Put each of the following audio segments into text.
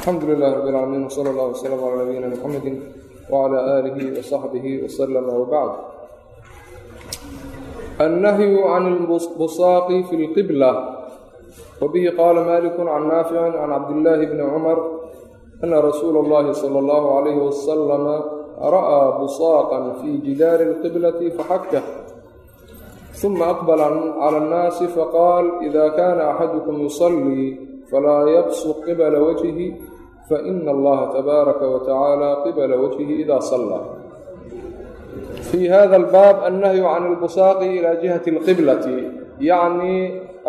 alxamdu lilahi rab اlcaalamiin wsala allah wslm calaa nabiyina mxamedi wclى aalihi wsaxbihi wslm wbacd annahyu can اlbusaaqi fi اlqibla wbihi qaala malik can naafici can cabdillaahi bni cumar ana rasuula اllahi salى اllahu عalayh wasalam ra'aa busaaqan fi jidaari اlqiblati faxakah ثuma aqbla clى الnaasi faqaal ida kana axadukum yuصlii falaa yabsuq qibla wajhi faina allaha tabaaraka watacaala qibla wajhihi ida salaa fii hada albaab annahyu can اlbusaaqi ila jihati اlqiblati yacni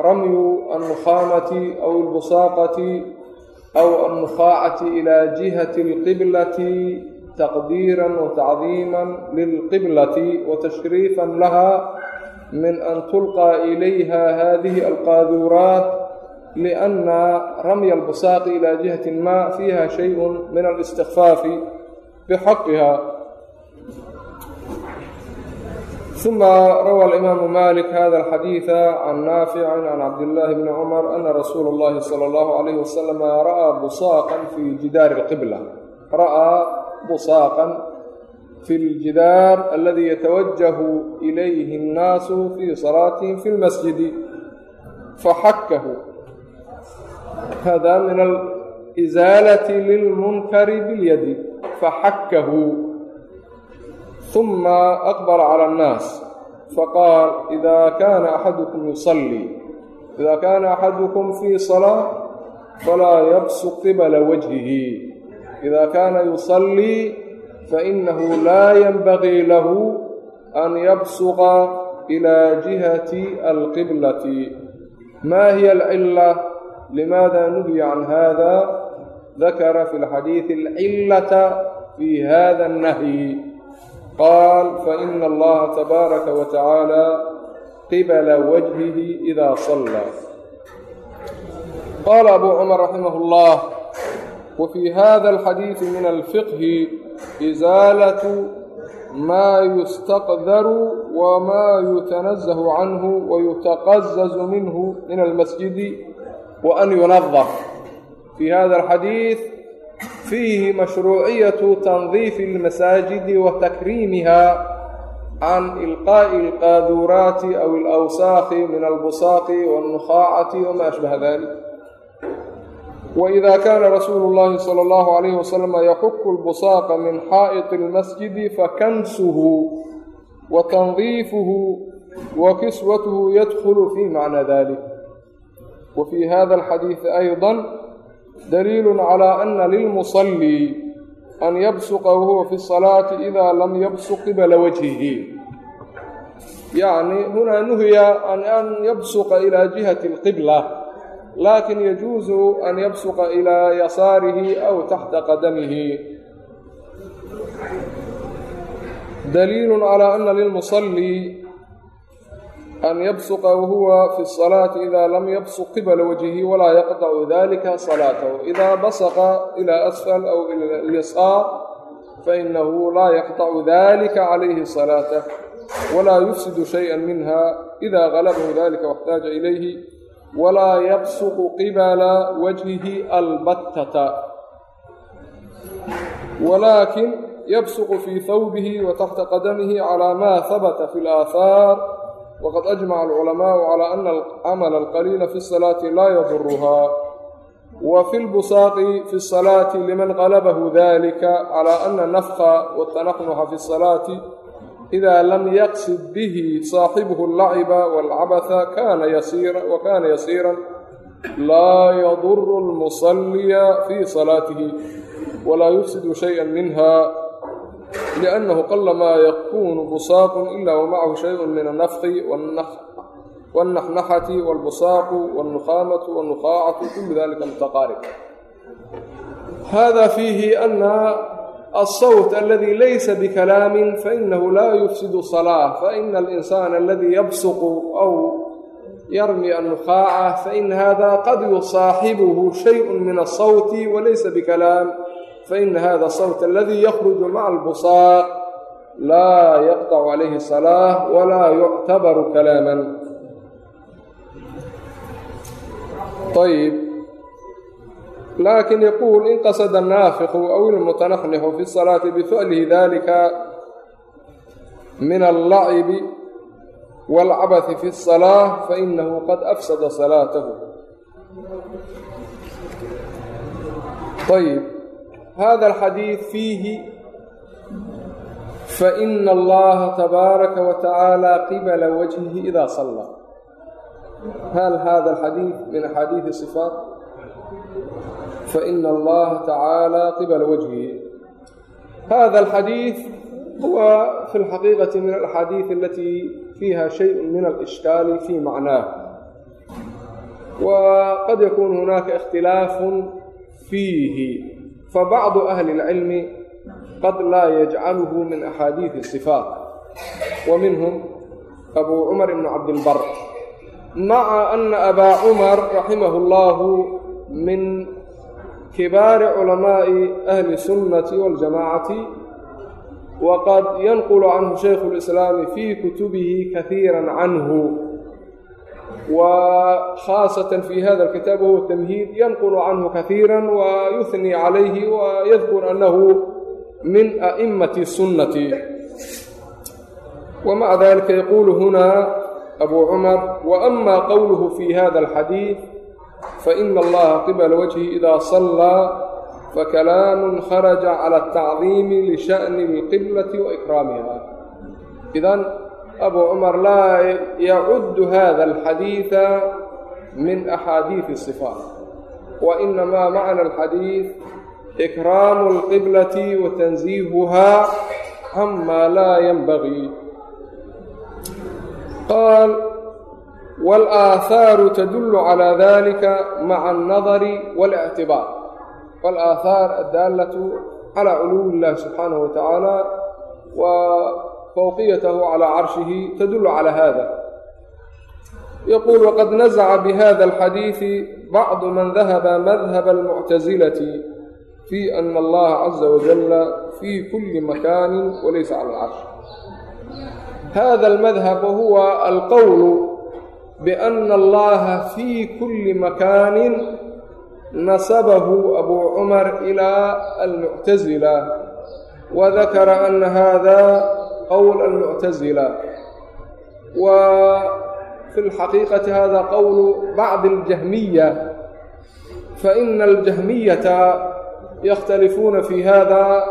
ramyu annukhaamati aw اlbusaaqati aw annukhaacati ila jihati اlqiblati taqdiira watacdiima lilqiblati watashriifa laha min an tulqى ilayha hadihi alqaaduuraat lianna ramya albusaaqi ilaa jihati ma fiiha shayun min alistikfaafi bixaqiha uma rawaa alimaamu malik hada alxadiida can naaficin can cabdillaahi bni cumar ana rasuula اllahi sala allahu alayh wasalam ra'aa busaaqan fi jidaari alqibla ra'aa busaaqan fi ljidaar aladi yatawajahu ilayhi اnnaasu fii salaatihim fi lmasjidi faxakahu hada min alisaalati lilmunkari bilyadi faxakkahu uma aqbala cala annaas faqaal ida kaana axadukum yusallii ida kaana axadukum fii salaa falaa yabsuq qibala wajhihi ida kaana yusallii fainahu laa yanbagii lahu an yabsuqa ilaa jihati alqiblati maa hiya alcila limaada nuhiya can hada dakara fi اlxadiiثi اlcilata fi hada الnahyi qaal faina allaha tabaaraka wa tacaala qibla wajhihi ida sallaa qaala abu cumar raximah اllah wa fii hada alxadiidi min alfiqhi isaalatu maa yustaqdaru wmaa yutanazahu canhu wayutaqazazu minhu min almasjidi wa an yunadaf fii hada alxadiid fiihi mashruuciyatu tandiifi اlmasaajidi wa takriimiha can ilqaa'i alqaaduuraati aw alawsaakhi min albusaaqi wاlnukhaacati wma ashbaha dalik waإida kana rasuulu اllahi salى اllahu عalayh wasalam yaxuku اlbusaaqa min xaa'iطi اlmasjidi fakansuhu wa tandiifuhu wa kiswatuhu wa fii hada alxadiidi ayضa daliil calى ana lilmuصlii an yabsuqa wahuwa fi الصalaati ida lam yabsuq qibla wajhihi yacni huna nuhiya an an yabsuqa ilى jihati اlqibla lakin yajuuzu an yabsuqa ilى yasaarihi aw taxta qadamihi daliil calى ana lilmuصlii an yabsuqa wahuwa fi الصalaati ida lam yabsuq qibla wajhihi walaa yaqطcu dalika salaatahu ida basaqa ilى asfal aw ilى اlyasaar fainahu laa yaqطcu dalika calayhi salaatah walaa yufsidu shayئa minha ida galabahu dalika واxtaaja ilayhi walaa yabsuqu qibla wajhihi albattata walakin yabsuqu fii hawbihi wa taxta qadamihi calى ma habata fi اlآahaar wqad ajmaca alculamaau calaa ana amala alqaliila fi salaati laa yaduruhaa wa fi lbusaaqi fi salaati liman qalabahu dalika calaa ana nafqa watanaqnuxa fi salaati ida lam yaqsid bihi saaxibuhu allaciba walcabatha kana yasiiran laa yaduru lmusaliya fi salaatihi walaa yufsidu shaya minha لأnنه qلma ykun busaaq إla وmacahu شhayء min النfki والنxنxة والbusaaq والنukhaamaة والنukhaacة kul dalika mتqاarب hada fiihi أna الصوت اladي laysa bkalaam faإnahu la yfsid صلاة faإna الإnsان اladي ybsq أw yrmي النukhaacة faإn hada qad yusaaxibh شhayء min الصوت وlaysa bkalaam faإn hada الصوت اladي ykرج mعa الbusaaq laa yqطc عalayhi صلاة wla يctabar kalaamا ayb laakin yaquul in qasada annaafiqu aw ilmutanaxnixu fi salaati bifa'lihi dalika min allacibi waalcabathi fi الsalaaة fainahu qad afsada salaatahu ayb hada alxadiid fiihi faina allaha tabaaraka wa tacaala qibala wajhihi ida sallaa hal hada alxadiid min axaadiidi صifaat faina allaha tacaala qibala wajhihi hada alxadiid huwa fi lxaqiiqati min alaxaadiid alati fiiha shayء min alishkaali fi macnaah waqad yakun hunaaka اkhtilaafu fiihi fabacdu ahli اlcilmi qad laa yajcaluhu min axaadiidi الصifaat wa minhum abu cumar ibn cabdilbar maca ana abaa cumar raximah اllahu min kibaari culamaaءi ahli الsunnati wاljamacati waqad yanqulu canhu shaykhu اlislaami fii kutubihi kahiira canhu وخاaصة في هذا الكتاب هو التمهيد ينقل عنه kaثيirا ويثني عaليه ويذكر أنه من أئمة السنة ومع ذلك يقول هنا أبو عمر وأما قوله في هذا الحديث فإن الله قبل وجهه إذا صلى فكلام خرج على التعظيم لشأن القبلة وإكرامها abuu cumar laa yacudu hada alxadiida min axaadiidi sifaat wa inamaa macna alxadiid ikraamu alqiblati wa tansiihuhaa ama laa yanbagii qaal walaahaaru tadullu calaa dalika maca alnadari walictibaar walaahaaar addaalatu calaa culuwi illahi subxaanahu wa tacaala waa و فوقيته على عرشه تدل على هذا يقول وقد نزع بهذا الحديث بعض من ذهب مذهب المعتزلة في أن الله عز وجل في كل مكان وليس على العرش هذا المذهب هو القول بأن الله في كل مكان نسبه أبو عمر إلى المعتزلة وذكر أن هذا قول المعتزلة وفي الحقيقة هذا قول بعض الجهمية فإن الجهمية يختلفون في هذا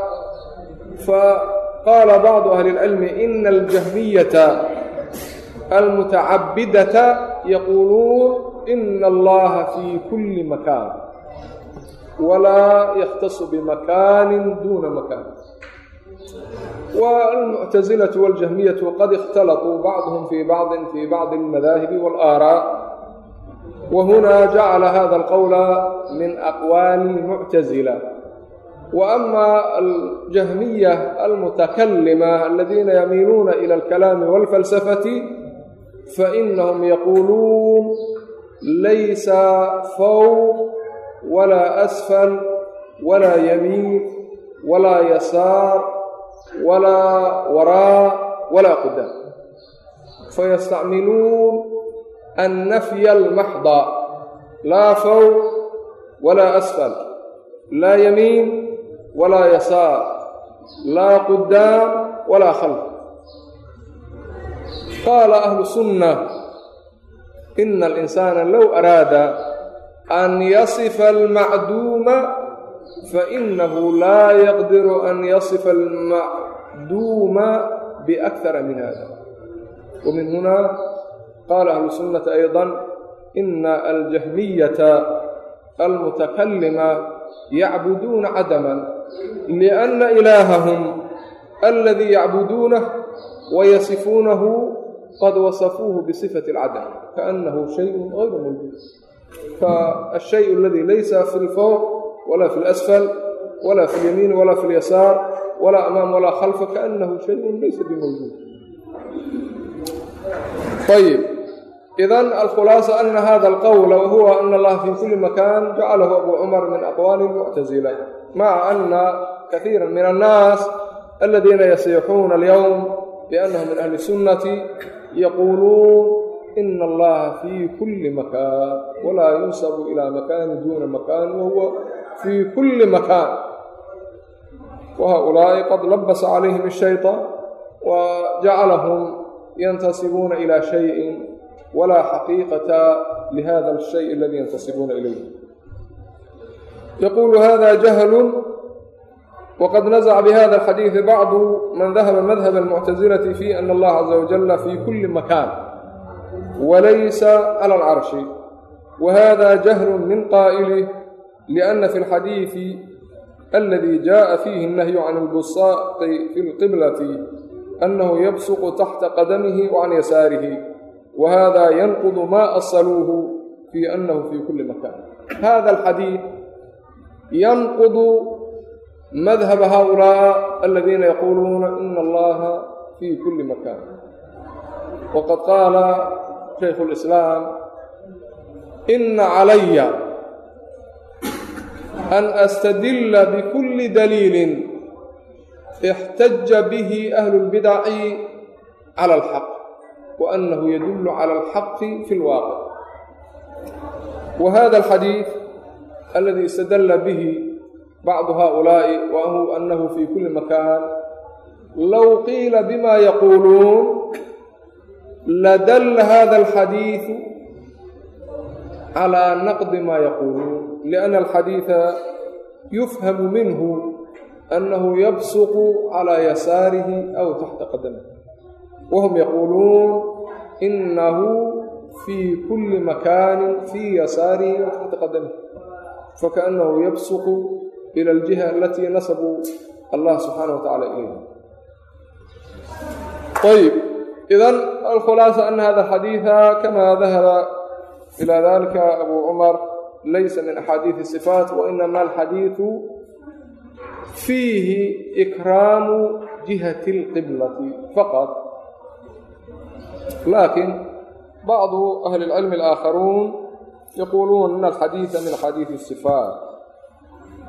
فقال بعض أهل العلم إن الجهمية المتعبدة يقولون إن الله في كل مكان ولا يختص بمكان دون مكان والمعتزلة والجهمية قد اختلطوا بعضهم في بعض في بعض المذاهب والآراء وهنا جعل هذا القول من أقوال المعتزلة وأما الجهمية المتكلمة الذين يميلون إلى الكلام والفلسفة فإنهم يقولون ليس فوق ولا أسفل ولا يمين ولا يسار walaa waraa walaa qudaam fayastacmiluun annafya almaxda laa fawq walaa asfal laa yamiin walaa yasaar laa qudaam walaa khalf qaala ahlu sunna ina alinsaana low araada an yasifa almacduuma fainahu laa yaqdiru an yasifa almacduuma biakara min hada wamin hunaa qaala ahlu sunnati ayضa ina aljahmiyata almutakalima yacbuduuna cadaman lianna ilaahahum aladii yacbuduunah wayasifuunahu qad wasafuuhu bisifati alcadam kaannahu shayء غayru mawjuud faashay aladi laysa fi lfawq ولا في الأسفل ولا في اليمين ولا في اليسار ولا أمام ولا خلف كأنه شيء ليس بموجود طيب إذا الخلاصة أن هذا القول وهو أن الله في كل مكان جعله أبو عمر من أقوال المعتزلة مع أن كثيرا من الناس الذين يصيحون اليوم بأنهم من أهل السنة يقولون ina allaha fii kulli makaan walaa yunsabu ilaa makaani duuna makaan wahuwa fii kulli makaan wahaulaa'i qad labasa calayhim ashayطaan wa jacalahum yantasibuuna ilaa shayin walaa xaqiiqata lihada alshay aladi yantasibuuna ilayh yaquulu hada jahlu wqad naزca bhada الxadiiثi bacdu man dahaba madhab الmuctasilati fi ana allaha caza wajala fi kuli makan walaysa clى اlcarshi wahada jahlu min qaa'ilih لأna fi اlxadiiثi اladii jaءa fiihi الnahyu can اlbusaaqi fi اlqiblati أnnahu yabsuqu taxta qadamihi وcan yasaarihi wahada yanqud ma asaluuhu fii أnnahu fi kuli makan hada اlxadiiث yanqud madhab haulaa aladiina yaquuluuna ina allaha fi kuli makan waqad qaala shaykhu اlislaam ina calaya an astadilla bikulli daliilin ixtaja bihi ahlu lbidaci cala alxaq wa annahu yadullu cala alxaqi fi lwaaqic wa hada alxadiid aladi istadalla bihi bacdu haulaa'i wahu annahu fi kulli makaan low qiila bima yaquuluun ladalla hada alxadiidu calaa naqdi maa yaquuluun liأnna alxadiiثa yufhamu minhu anahu yabsuqu calى yasaarihi aw taxta qadamih wahum yaquuluun inahu fii kuli makani fii yasaarihi aw taxta qadamih fakaأnahu yabsuqu ilى aljiha alatii nasabuu allah subxaanaه wa tacala ilayha ayb idan alkhulaasa ana hada xadiiثa kama dahaba ilى dalika abu cumar laysa min axaadiiثi الصifaat wainama alxadiiثu fiihi ikraamu jihati اlqiblati faqad lakin bacdu ahli اlcilmi اlaakharuun yaquuluun in alxadiiثa min axaadiiثi الصifaat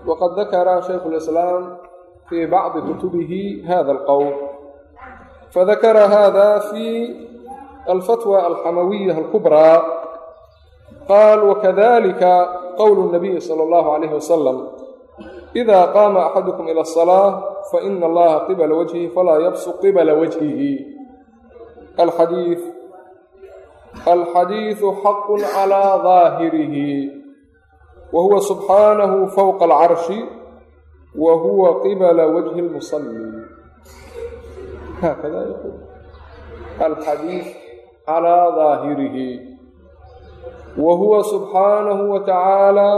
wqad dakara shaykhu اlislaam fii bacdi kutubihi hada alqowl fadakara hada fi alfatwa alxamawiya alkubraa qaal wakadalika qowlu nabiyi sala allahu calayhi wasalam ida qaama axadukum ila asalaa faina allaha qibala wajhihi falaa yabsuq qibala wajhihi alxadii alxadiidu xaqu calaa daahirihi wa huwa subxaanahu fowqa alcarshi wa huwa qibala wajhi lmusali haakada alxadiid calaa daahirihi wa huwa subxaanahu wa tacaala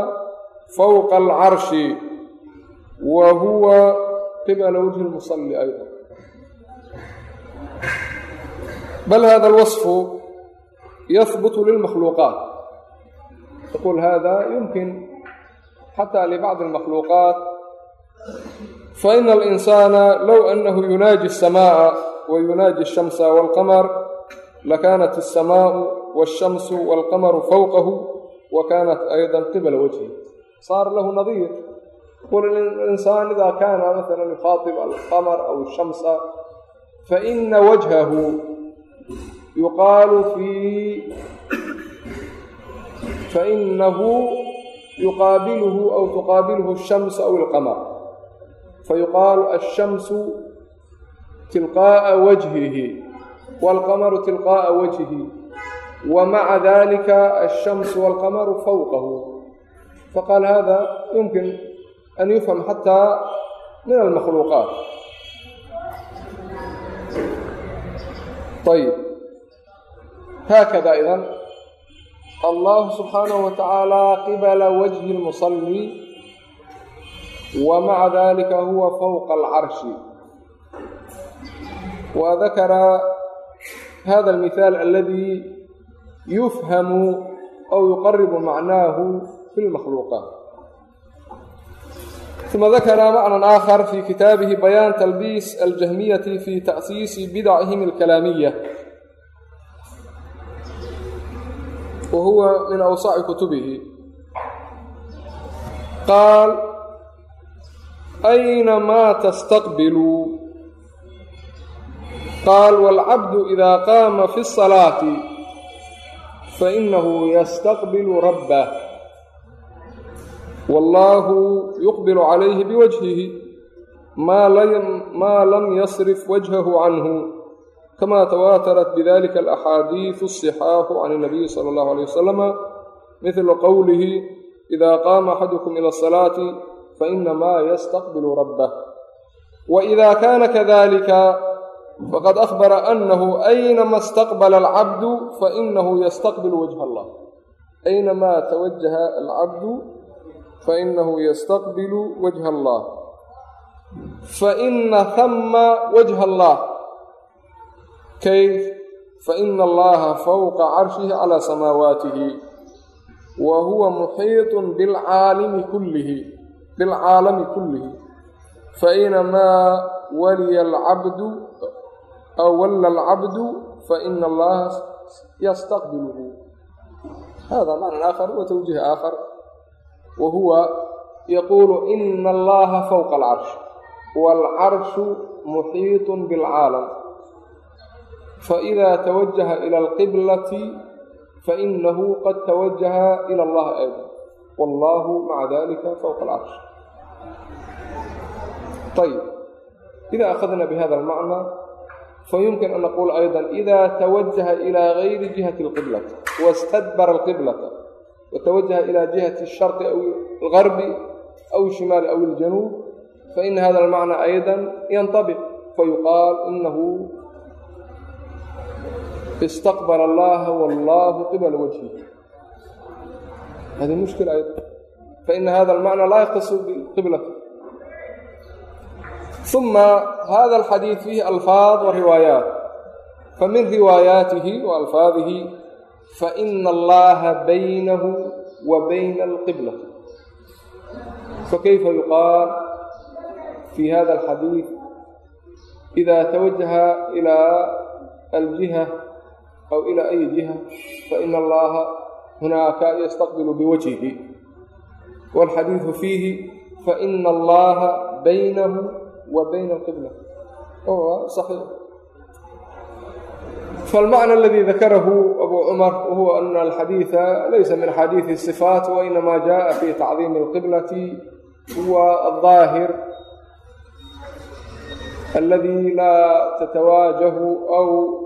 fowqa alcarshi wa huwa qibala wajhi اlmusalli ayضa bal hada alwaصfu yahbutu lilmakhluuqaat يقول هذا يمكن حتى لبعض المخلوقات فإن الإنسان لو أنه يناجي lakaanat alsamaau walshamsu walqamaru fawqahu wa kaanat aydan qibla wajhi saar lahu nadiir qul linsaan idaa kaana maala yukhaatib alqamar aw shamsa faina wajhahu yuqaalu fii fainahu yuqaabiluhu aw tuqaabiluhu alshamsu aw alqamar fayuqaalu alshamsu tilqaa'a wajhihi الشمس تلقاء وجهه والقمر تلقاء وجهه ومع ذلك الشمس والقمر فوقه فقال هذا يمكن أن يفهم حتى من المخلوقات طيب هكذا إذن الله سبحانه وتعالى قبل وجه المصلي ومع ذلك هو فوق العرش وذكر هذا المثال الذي يفهم أو يقرب معناه في المخلوقات ثم ذكر معنى آخر في كتابه بيان تلبيس الجهمية في تأسيس بدعهم الكلامية وهو من أوسع كتبه قال أينما qaal waalcabdu idaa qaama fi salaati fa inahu yastaqbilu rabbah wallaahu yuqbilu calayhi biwajhihi maa lam yasrif wajhahu canhu kama tawaatarat bidalika alaxaadiisu asixaaxu can inabiyi sala allahu alayh wasalama midlu qowlihi idaa qaama axadukum ila asalaati fainamaa yastaqbilu rabbah wa idaa kaana kadalika faqad ahbara anahu aynama istaqbala alcabdu fainahu yastaqbilu wajha allah aynamaa tawajaha alcabdu fainahu yastaqbilu wajha allah faina hama wajha allah kayf faina allaha fawqa carshihi calaa samaawaatihi wa huwa muxiiطun bilcaalimi kullihi bilcaalami kullihi fainamaa waliya alcabdu aw walla alcabdu faina allaha yastaqbiluhu hada macna aakhar wa tawjiih aakhar wa huwa yaquulu ina allaha fawqa alcarsh waalcarshu muxiiطun bilcaalam faإida tawajaha ila alqiblati fainahu qad tawajaha ila allah ayda wallahu maca dalika fawqa alcarsh ayb ida akhadna bihada almacna fayumkin an naqul ayضa ida tawajaha ila gayri jihati اlqiblati wاstadbara alqiblata watawajaha ila jihati الsharqi aw algarbi aw الshimaali aw اljanuub faina hada almacna ayضa yanطabiq fayuqaal inahu istaqbl allaha wallahu qibla wajhihi hadi mushkil ayضا faina hada almacna laa yaktasu biqiblati ثuma hada alxadiid fiihi alfaad wariwaayaat famin riwaayaatihi وalfaadihi faina allaha baynahu wa bayna alqiblati fakayfa yuqaal fi hada alxadiid ida tawajaha ila aljiha aw ila ay jiha faina allaha hunaaka yastaqbilu biwajhihi walxadiidu fiihi faina allaha baynahu وبين القبلة وهو صحيح فالمعنى الذي ذكره أبو عمر هو أن الحديث ليس من حديث الصفات وإنما جاء في تعظيم القبلة هو الظاهر الذي لا تتواجه أو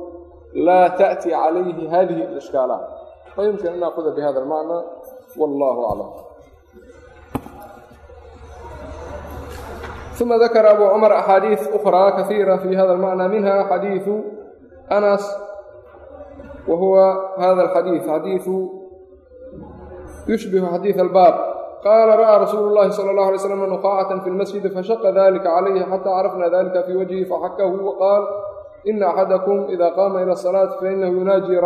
لا تأتي عليه هذه الإشكالات فيمكن أن نأخذ بهذا المعنى والله أعلم ثم ذكر أبو عمر أحاديث أخرى كثيرة في هذا المعنى منها حديث أنس وهو هذا الحديث حديث يشبه حديث الباب قال رأى رسول الله صلى الله عليه وسلم نقاعة في المسجد فشق ذلك عليه حتى عرفنا ذلك في وجهه فحكه وقال إن أحدكم إذا قام إلى الصلاة فإنه يناجي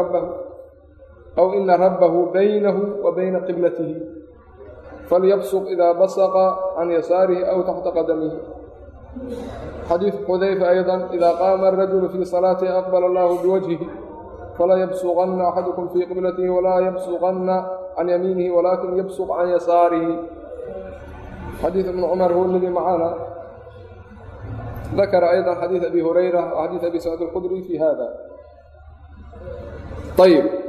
falyabsuq idaa basaqa can yasaarihi aw taxta qadamihi xadiidu xudayfa ayضa idaa qaama arajulu fii salaatihi aqbala allaahu biwajhihi falaa yabsuqanna axadukum fii qiblatihi walaa yabsuqanna can yamiinihi walaakin yabsuq can yasaarihi xadiiث ibn cumar huwa aladii macaana dakara ayضa xadiiث abi hurayra wa xadiiث abi sacid alkhudri fii hada ayb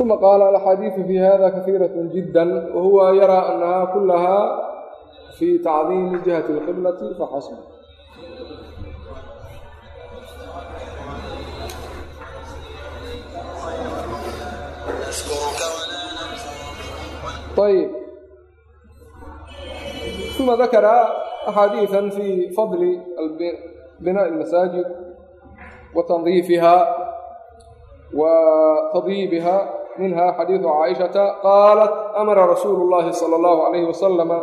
uma qaala alaxaadiidu fi hada kahiiratn jidda wahuwa yaraa annaha kulaha fi tacdiimi jihati alqiblati faxasb طيب. ثم ذكر أحاديثا في فضل بناء المساجد وتنظيفها وتضييبها minha xadiidu caaishata qaalat amara rasuulu llaahi sala allahu calayhi wasalama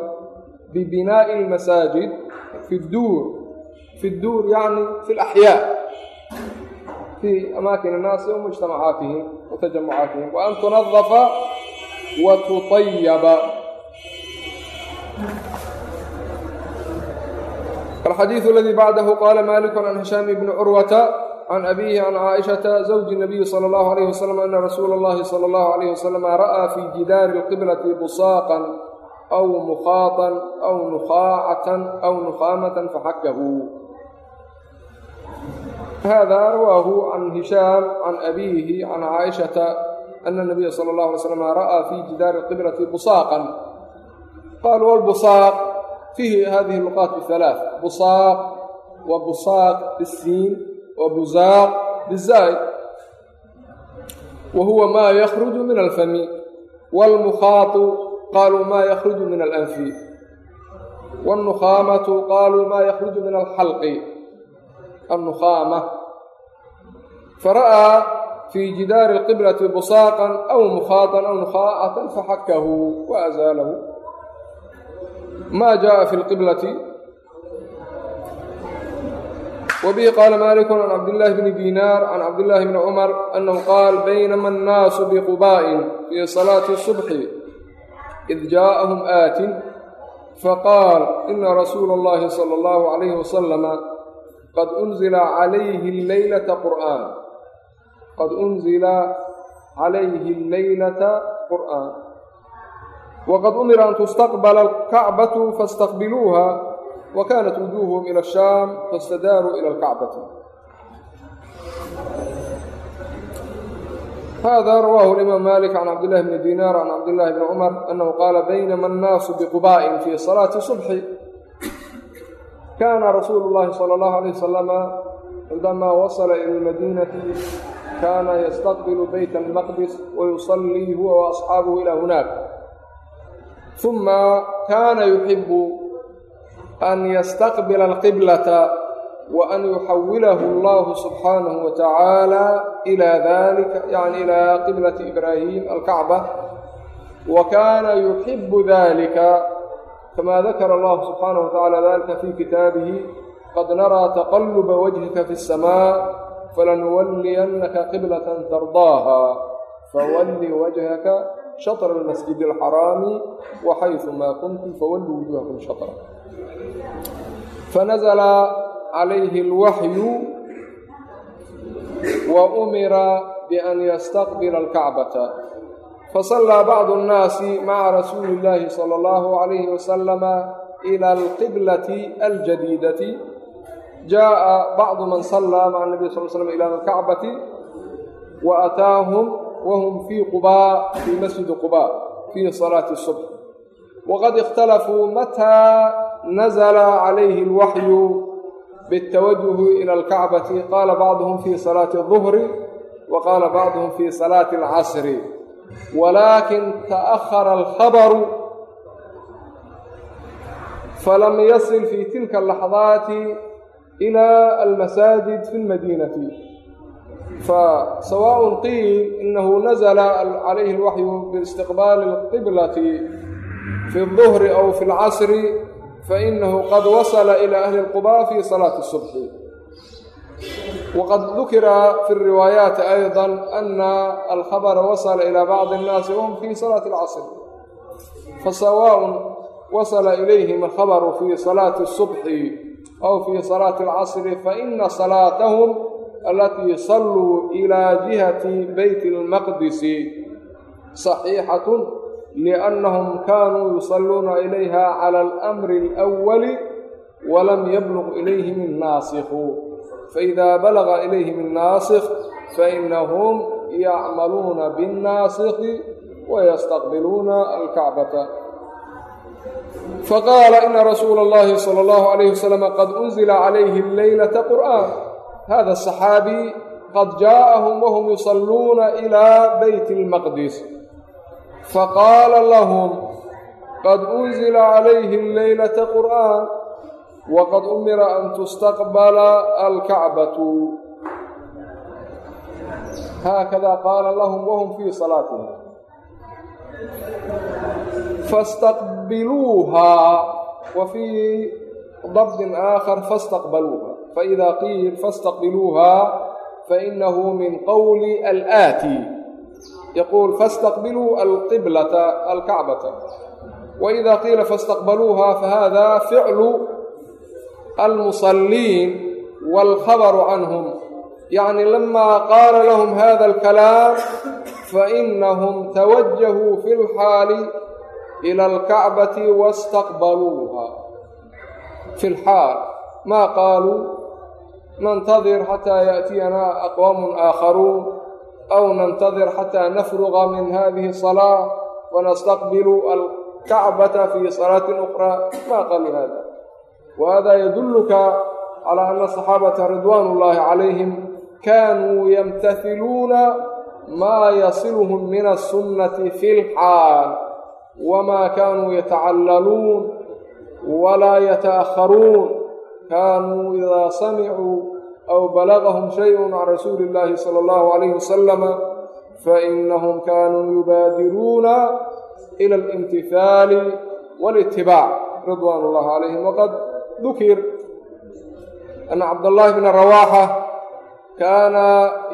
bibinaa'i almasaajid fi duur fi duur yani fi laxyaa fi amaakin annaasi wa mujtamacaatihim wa tajamucaatihim wa an tunadafa wa tutayaba alxadiidu aladii bacdahu qaala maaliku can hishaam bni curwata عن أبيه عن عائشة زوج النبي صلى الله عليه وسلم أن رسول الله صلى الله عليه وسلم رأى في جدار القبلة بصاقا أو مخاطا أو نخاعة أو نخامة فحكه hada rawaahu can hishaam can abiihi can caaishata ana nabiya sala اllahu alay slam ra'aa fi jidaari qiblati busaaqan qaalu walbusaaq fiihi hadihi luqaat halaaث busaaq wa busaaq bisiin wa buzaaq bizaay wa huwa ma yakruju min alfami wاlmukhaatu qaluu ma yakruju min alanfi wاnnukhaamatu qaluu ma yakruju min alxalqi النخامة فرأى في جدار القبلة بصاقا أو مخاطا أو نخاءة فحكه وأزاله ما جاء في القبلة وبه wbihi qaala maliku can cabdillaahi bni dinaar can cabdillaahi bni cumar annahu qaal baynama annaasu biqubaa'in fii salaati subxi id jaa'ahum aatin faqaal ina rasuula allahi sala allahu calayhi wasalama qad unzila calayhi leylata qur'aan qad unzila calayhi alleylata qur'aan waqad umira an tustaqbala alkacbatu fastaqbiluuha wa kanat wujuuhum ila ashaam fastadaaruu ila alkacbati hada rawaahu alimaam malik can cabdillahi bni diinaar can cabdillahi bni cumar annahu qaala baynama annaasu biqubaa'in fii salaati subxi kaana rasuulu llahi sala allahu alayh wasalama cindamaa wasala ila lmadiinati kaana yastaqbilu beyt almaqdis wayusallii huwa waasxaabuhu ilaa hunaak uma kaana yuxibu an yastaqbila alqiblata wa an yuxawilahu allahu subxaanahu wa tacaala ila dalika yani ilaa qiblati ibraahim alkacba wa kaana yuxibu dalika kama dakara allahu subxaanahu watacaala dalika fi kitaabihi qad naraa taqaluba wajhika fi اsamaa falanuwalliyannaka qiblatan tardaaha fawalli wajhaka shatra almasjidi alxaraami waxaysu maa kuntum fawalluu wujuhakum shatra fanazla calayhi alwaxyu wa umira bian yastaqbila alkacbata fasallaa bacdu annaasi maca rasuuli illaahi sala allahu calayhi wasalama ila alqiblati aljadiidati jaa'a bacdu man sallaa maca nabiy sal slam ila alkacbati wa ataahum wahum fii qubaa fii masjidi qubaa fii salaati subx waqad ikhtalafuu mataa nazla calayhi alwaxyu biاtawajuhi ila alkacbati qaala bacduhum fii salaati الظuhri wa qaala bacduhum fii salaati اlcasri walaakin ta'ahara alkhabaru falam yasil fi tilka alaxdaati ila almasaajid fi lmadiinati fasawaء qiil inahu nazla calayhi alwaxyu biistiqbaali alqiblati fi اlظuhri aw fi اlcasri fainahu qad wasala ilaa ahli lquba fii salaati subxi waqad dukira fi riwaayaati ayda ana alkhabara wasala ilaa bacdi annaasi wahum fii salaati alcasr fasawaun wasala ilayhim alkhabaru fii salaati subxi aw fii salaati alcasri faina salaatahum alatii saluu ilaa jihati beyt اlmaqdisi saxiixatun liannahum kaanuu yusalluuna ilayha cala alamri alawali walam yabluq ilayhim innaasiku faidaa balaga ilayhim innaasik fainahum yacmaluuna binnaasiki wayastaqbiluuna alkacbata faqaala ina rasuula allahi sala allahu alayh wasalam qad unzila calayhi leylata qur'aan hada asaxaabi qad jaa'ahum wahum yusalluuna ilaa beyt almaqdis faqaala lahm qad unzila calayhi leylata qur'an wqad umira an tustaqbala alkacbatu haakada qaala lahum wahum fii salaatihim fastaqbiluuhaa wa fii dabdin aakhar fastaqbaluuha faإida qiil fastaqbiluuhaa fainahu min qowli alaati yaquul fastaqbiluu alqiblata alkacbata waإida qiila fastaqbaluuha fahada ficlu almusaliin wاlkhabru canhum yacni lama qaala lahum hada alkalaam fainahum tawajahuu fi lxaali ila alkacbati wastaqbaluuha fi lxaal maa qaaluu nantadir xataa yaأtiyanaa aqwaamu aakharuun aw nantadir xataa nafruqa min hadihi salaa wanastaqbilu alkacbata fii salaatin ukhraa ma qalu hada wahada yadulluka calaa ana saxaabata ridwaan ullaahi calayhim kaanuu yamtahiluuna maa yasiluhum min asunnati fi lxaal wamaa kaanuu yatacallaluun walaa yataakharuun kaanuu idaa samicuu aw balagahum shayun can rasuuli illaahi sala allahu calayhi wasalama fainahum kaanuu yubaadiruuna ila alimtihaali walitibaac ridwaan ullahi calayhim waqad dukir ana cabdallaahi bna rawaaxa kaana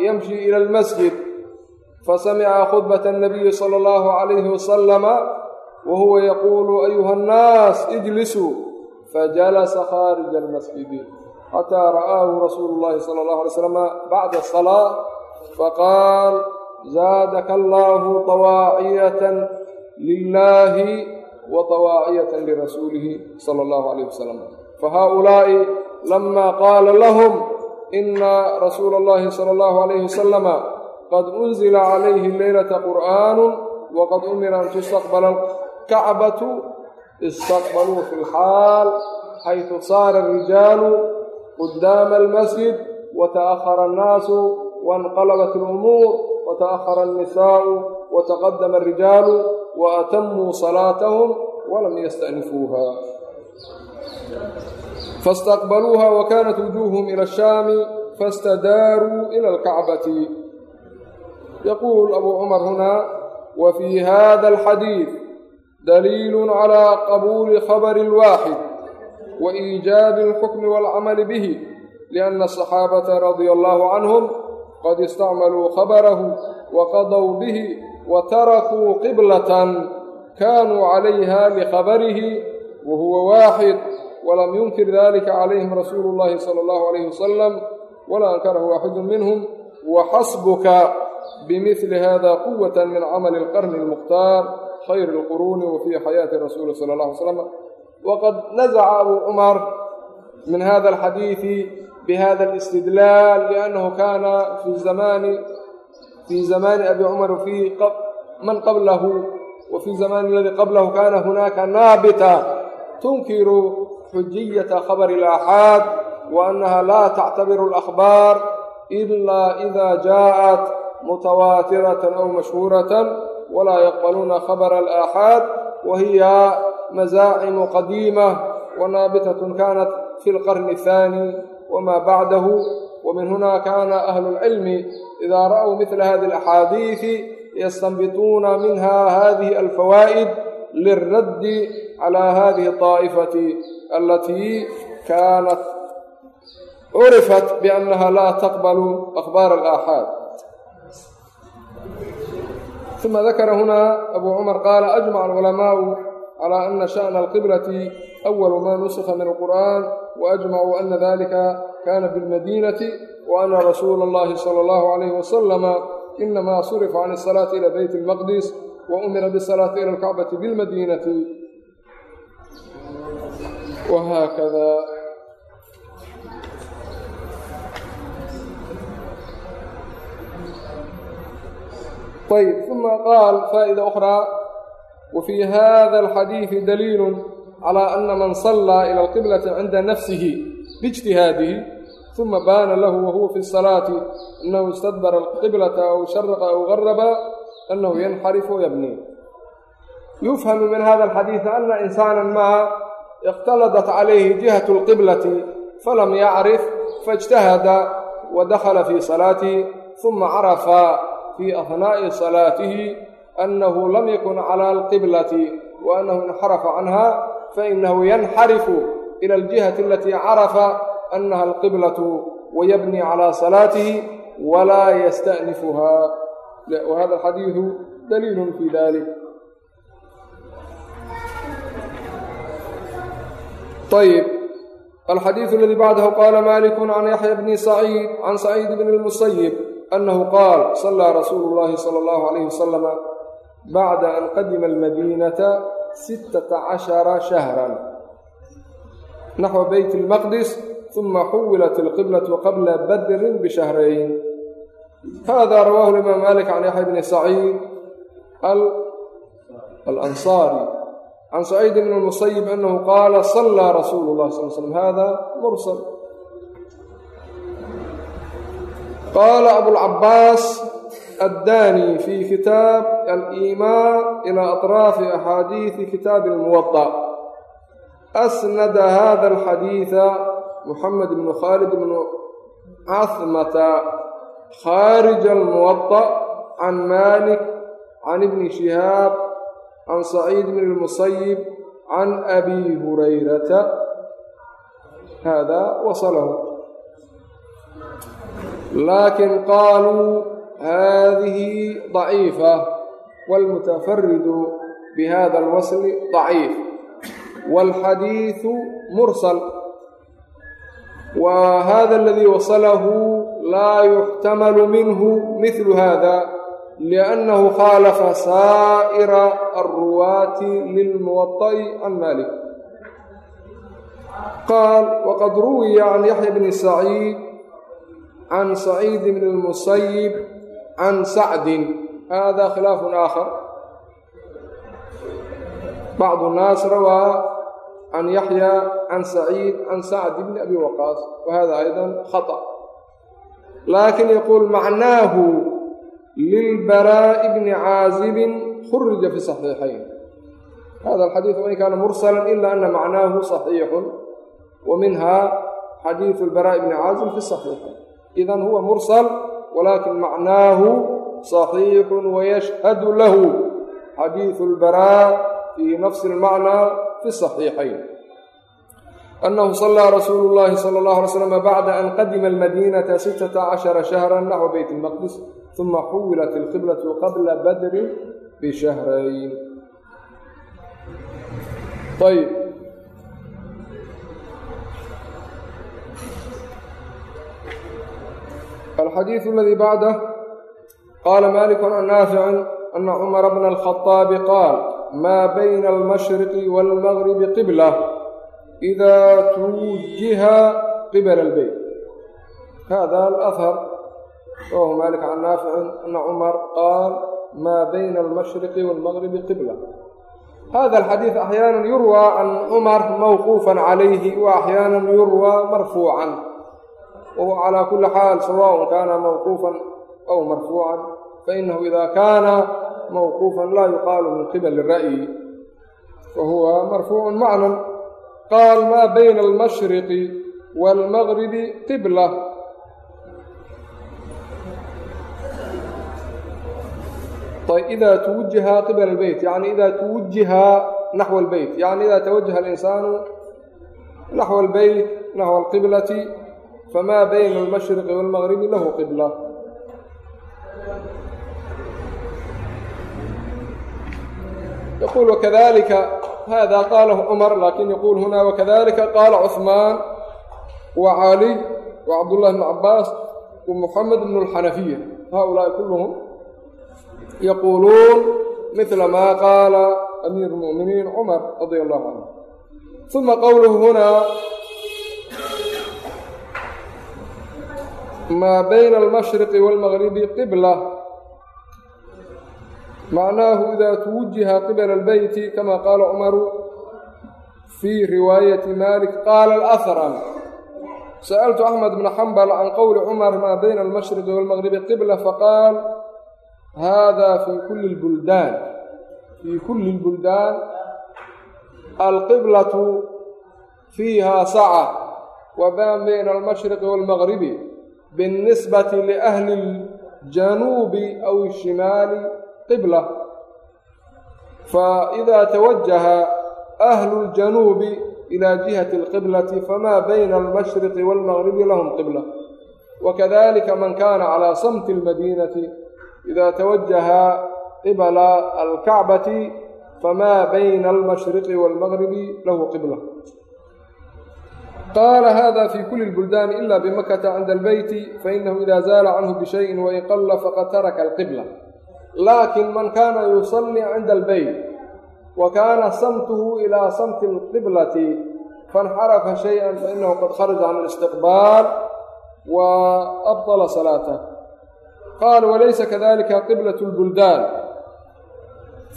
yamshi ila almasjid fasamica khudbata anabiyi sala allahu calayhi wasalama wa huwa yaquulu ayuha annaas ijlisuu fajalasa khaarija almasjidi xataa ra'aahu rasuulu llaahi sala allahu alay slama bacda asalaa faqaal zaadaka allaahu tawaaciyatan lilaahi wa tawaaciyatan lirasuulihi sala allahu alayh wasalam fahaaulaa'i lama qaala lahum ina rasuula allahi sala allahu alayhi wasalama qad unzila calayhi leylata qur'aanu waqad umira an tustaqbala alkacbatu istaqbaluu fi lxaal xaytu saara arijaalu qudaama almasjid wata'ahara annaasu wainqalabat alumuur wata'ahara annisaa'u wataqadama alrijaalu waatamuu salaatahum walam yasta'nifuuha faistaqbaluuha wakanat wujuuhum ila ashaami fastadaaruu ila alkacbati yaquul abuu cumar huna wa fii hada alxadiid daliil calى qabuuli khabari اlwaaxid wa iijaabi alxukmi waalcamali bihi lianna asaxaabata radia allahu canhum qad istacmaluu khabarahu wa qadaw bihi wa tarakuu qiblatan kaanuu calayha likhabarihi wa huwa waaxid walam yunkir dalika calayhim rasuulu اllahi sala allahu alayh wasalam walaa ankarahu waaxidu minhum waxasbuka bimidli hada quwata min camali alqarni almukhtaar khayr alquruuni wa fii xayaati rasuuli sala اllah alay slam waqad nazaca abu cumar min hada alxadiidi bihada alistidlaal liannahu kaana fii zamani fii zamani abi cumar fii man qablahu wa fii zamani aladii qablahu kaana hunaaka naabita tunkiru xujiyata khabari ilaaxaad wa annaha laa tactabiru alakhbaar ilaa iida jaacat mutawaatiratan aw mashhuuratan walaa yaqbaluuna khabara alaaxaad wa hiya mazaacimu qadiima wanaabitatun kanat fi lqarni الثaani wma bacdahu wamin huna kana ahlu اlcilmi ida ra'w mila hadi اlaxaadiiثi yastanbituuna minha hadihi alfawaa'id liلraddi calى hadihi الطaa'ifati alatii kanat curifat biannaha la taqbalu akhbaar alaaxaad ثم ذكر هنا أبو عمر calaa ana sha'na alqiblati awalu maa nusika min alqur'an waajmacuu ana dalika kana bilmadiinati wa ana rasuula allahi sala allahu calayh wasalama inamaa surifa can asalaati ila beyt almaqdis wa umira bisalaati ila alkacbati bilmadiinati wahaakada ayb uma qaal faa'ida ukhraa wafii hada alxadiidi daliilu calaa ana man sallaa ila alqiblati cinda nafsihi biijtihaadihi uma baana lahu wahuwa fi salaati anahu istadbara alqiblata aw sharaqa aw garaba anahu yanxarifu yabni yufhamu min hada alxadiidi ana insaana maa ikhtaladat calayhi jihatu alqiblati falam yacrif faijtahada wadakhala fii salaatihi uma carafa fii ahnaa'i salaatihi صلاته أنه لم يكن على القبلة وأنه انحرف عنها فإنه ينحرف إلى الجهة التي عرف أنها القبلة ويبني على صلاته ولا يستأنفها وهذا الحديث دليل في ذلك طيب الحديث الذي بعده قال مالك عن يحيى بن سعيد عن سعيد بن المسيب أنه قال صلى رسول الله صلى الله عليه وسلم bacda an qadima almadiinata sittata cashara shahran naxwa beyt اlmaqdis uma xuwilat ilqiblatu qabla badrin bishahrayn hada rawahu limaam malik can yaxya bni saciid alansaari can saciid bn musayib anahu qaala sallaa rasuulu اlah sal slm hada mursal qaala abulcabaas addaani fi kitaab aliimaan ilaa atraafi axaadiidi kitaabi almuwada asnada hada alxadiida muxamed bnu khaalid bnu casmata khaarij almuwada can malik can ibni shihaab can saciid bn lmusayib can abi hurayrata hada wasalahu laakin qaaluu hadihi ضaciifa wاlmutafaridu bihada اlwasl ضaciif wاlxadiiثu mursal wa hada اladii wasalahu laa yuxtamalu minhu mihlu hada liأnnahu khaalafa saa'ira alruwaati lilmuwaطa'i can malik qaal waqad ruwiya can yaxya bni saciid can saciid bn اlmusayib can sacdin hada khilaafun aakhar bacdu nnaas rawaa can yaxya can saciid can sacd bni abi waqaas wa hada ayda khata laakiin yaquul macnaahu lilbaraa'i bni caazibin khurija fi saxiixayn hada alxadiidu wain kaana mursala ila ana macnaahu saxiixun wa minha xadiidu lbaraa'i bni caazib fi saxiixayn idan huwa mursal walaakin macnaahu saxiixun wayashhadu lahu xadiidu albaraa fii nafsi almacnaa fi saxiixayn anahu salaa rasuulu llaahi sala allahu alay slam bacda an qadima almadiinata sittata cashara shahra naxwa beyt ilmaqdis uma xuwilat ilqiblatu qabla badrin bishahrayn ayb الxadيiث الذي بعده qال مالك عن نافع أن cمر بن الخطاب qاaل ma byn المشhرق والمغرب qبلة إda twujiha qibla الbeyt hada alأhar rawahu malik can naaficin ana cumar qaal maa bayna almashriqi wاlmagribi qibla hada alxadiid axyaana yurwى can cumar mawquufa calayhi wa axyaana yurwى marfuucan wahuwa calى kuli xaal sawaء kana mawquufa aw marfuucan fainahu ida kana mawquufa la yuqaalu min qibli الra'yi wahuwa marfuuc macnan qaal maa bayna almashriqi wاlmagribi qibla ayb ida twujiha qibla اlbeyt yani ida twujiha naxو اlbeyt yani ida twajaha اlinsaanu naxو اlbeyt naxو اlqiblati fama bayna اlmashriqi wاlmagribi lahu qibla yqul wkadalika hada qalahu cmar lakin yaqul huna wakadalika qaala cثmaan wacaliy wacabdullahi bn cabaas wmuxamed bn اlxanafiya haؤulaai kulhm yaquuluun mila ma qaala amiir اlmu'miniin cumar radia allahu canhu uma qowluhu hunaa maa bayna almashriqi wاlmagribi qibla macnaahu ida twujiha qibla albeyti kama qaala cumaru fii riwaayati malik qaala alahram sa'altu axmed bna xambal can qowli cumar maa bayna almashriqi wاlmagribi qibla faqaal hada fi kuli lbuldaan fii kuli lbuldaan alqiblatu fiiha saca wa maa bayna almashriqi wاlmagribi biاnnisbati liahli اljanuubi aw الshimaali qibla faإida tawajaha ahlu اljanuubi ilى jihati اlqiblati fama bayna almashriqi wاlmagribi lahum qibla wakadalika man kana calى samti اlmadinati ida tawajaha qibla alkacbati fama bayna almashriqi wاlmagribi lahu qibla qaala hada fi kuli lbuldaani ila bimakata cinda albeyti fainahu ida zaala canhu bishayin wain qalla faqad taraka alqibla laakin man kana yusallii cinda albeyt wa kaana samtuhu ilaa samti alqiblati fainxarafa shayan fainahu qad kharaja can alistiqbaal wa abdala salaatah qaala walaysa kadalika qiblat lbuldaan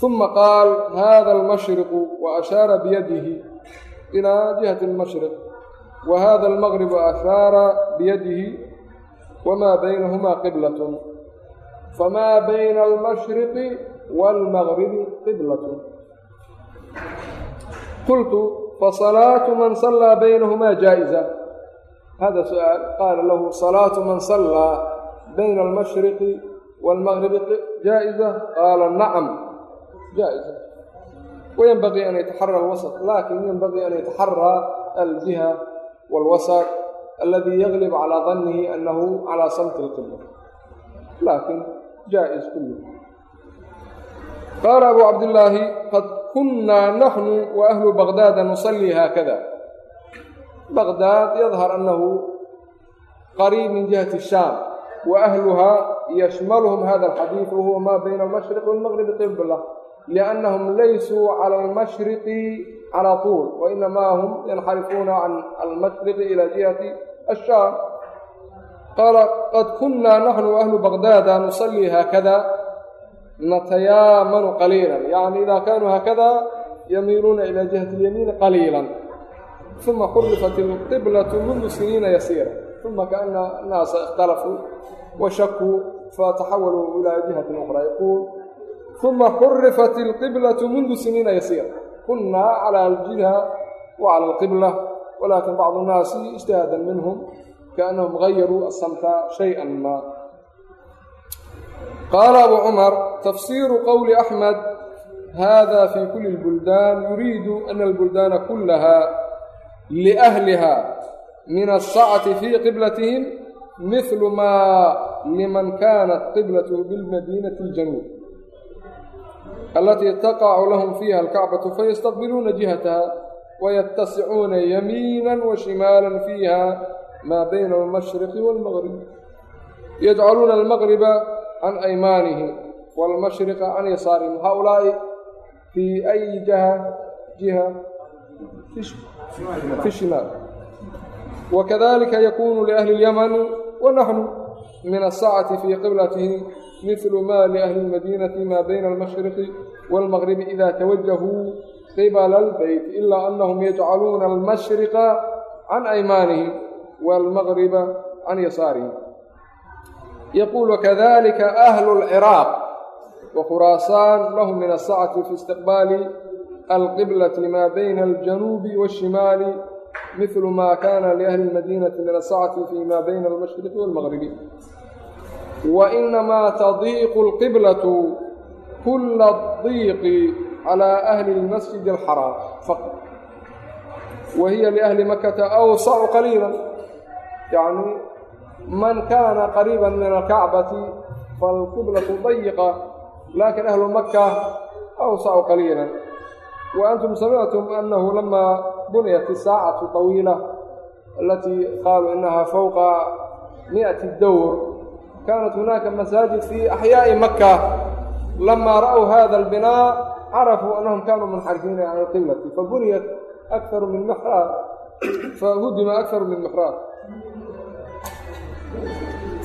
uma qaal hada almashriqu wa ashaara biyadihi ilaa jihati almashriq wa hada almaqribu ahaara biyadihi wamaa baynahumaa qiblatun famaa bayna almashriqi waalmaqribi qiblatun qultu fasalaatu man sallaa baynahumaa jaa'iza hada su'aal qaala lahu salaatu man sallaa bayna almashriqi waalmaqribi jaa'iza qaala nacam jaa'iza wayanbagii an yataxara alwasط laakin yanbagii an yataxaraa aljiha wاlwasط aladi yaglib calى danihi anahu calى samti اlqibla lakin jaaئز kulh qaala abu cabdillaahi qad kunaa naxnu wa ahlu baqdaada nusalii haakada baqdaad yadhar annahu qariib min jihati shaam wa ahluhaa yashmaluhum hada alxadiid wahuwa maa bayna almashriqi walmaqribi qibla liannahum laysuu cala almashriqi calaa tuul wainamaa hum yanxarifuuna can almashriqi ila jihati ashaam qaala qad kunaa naxnu wa ahlu baqdaada nusalii haakada natayaamanu qaliila yani ida kanuu haakada yamiiluuna ila jihati اlyamiini qaliila uma xurifat اlqiblatu mundu siniina yasiira uma kaana annaasa اkhtalafuu washakuu fataxawaluu ila jihati ukhra yaquul uma xurifat ilqiblatu mundu siniina yasiira kunnaa cala aljibha wa cala alqibla walaakin bacdu nnaasi ijtihaada minhum kaannahum gayaruu asamta shay-an maa qaala abu cumar tafsiiru qowli axmed hada fii kuli lbuldaan yuriidu ana albuldaana kullaha liahliha min asacati fii qiblatihim mihlu maa liman kaanat qiblatuhu bilmadiinati aljanuub alatii taqacu lahum fiiha alkacbatu fayastaqbiluuna jihataha wayatasicuuna yamiinan wa shimaala fiiha maa bayna almashriqi waalmaqrib yajcaluuna almaqriba can aymaanihi waalmashriqa can yasaarihim haaulaa'i fii ayi jaha jiha fi shimaal wakadalika yakuunu liahli اlyamani wa naxnu min asaacati fii qiblatihim mihlu ma liahli اlmadiinati ma bayna almashriqi wاlmaqribi ida tawajahuu qibla اlbeyt ila anahum yajcaluuna almashriqa can aymaanihim wاlmaqriba can yasaarihim yquul wkadalika ahlu اlciraaq wakhuraasaan lahum min asacati fi istiqbaali alqiblati ma bayna aljanuubi waالshimaali mihlu ma kana liahli اlmadiinati min asacati fi ma bayna almashriqi wاlmaqribi wainamaa tadiiqu alqiblatu kulla adiiqi calaa ahli اlmasjidi alxaraam wa hiya liahli makata awsacu qaliilan yacni man kaana qariiban min alkacbati falqiblatu dayiqa laakin ahlu maka awsacu qaliilan wa antum samictum annahu lamaa buniyat isaacatu طawiila alatii qaaluu inaha fowqa mi'ati dowr kanat hunaaka masaajid fi axyaaءi maka lama ra'w hada اlbinaa carafuu anahum kanuu munxarifiina can alqiblati fabuniyat akharu min mixraab fahudima akharu min mixraab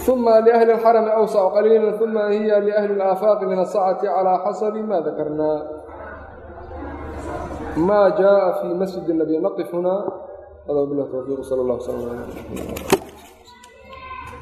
ثuma لأhli الxarmi أwsع qaliila ثuma hiya لأhli الآafaaqi min الsacةi عalى xasabi ma dakarna ma jaءa fي masjid النabiy nqif huna hada wbilah tوfiq slى اlه وsلم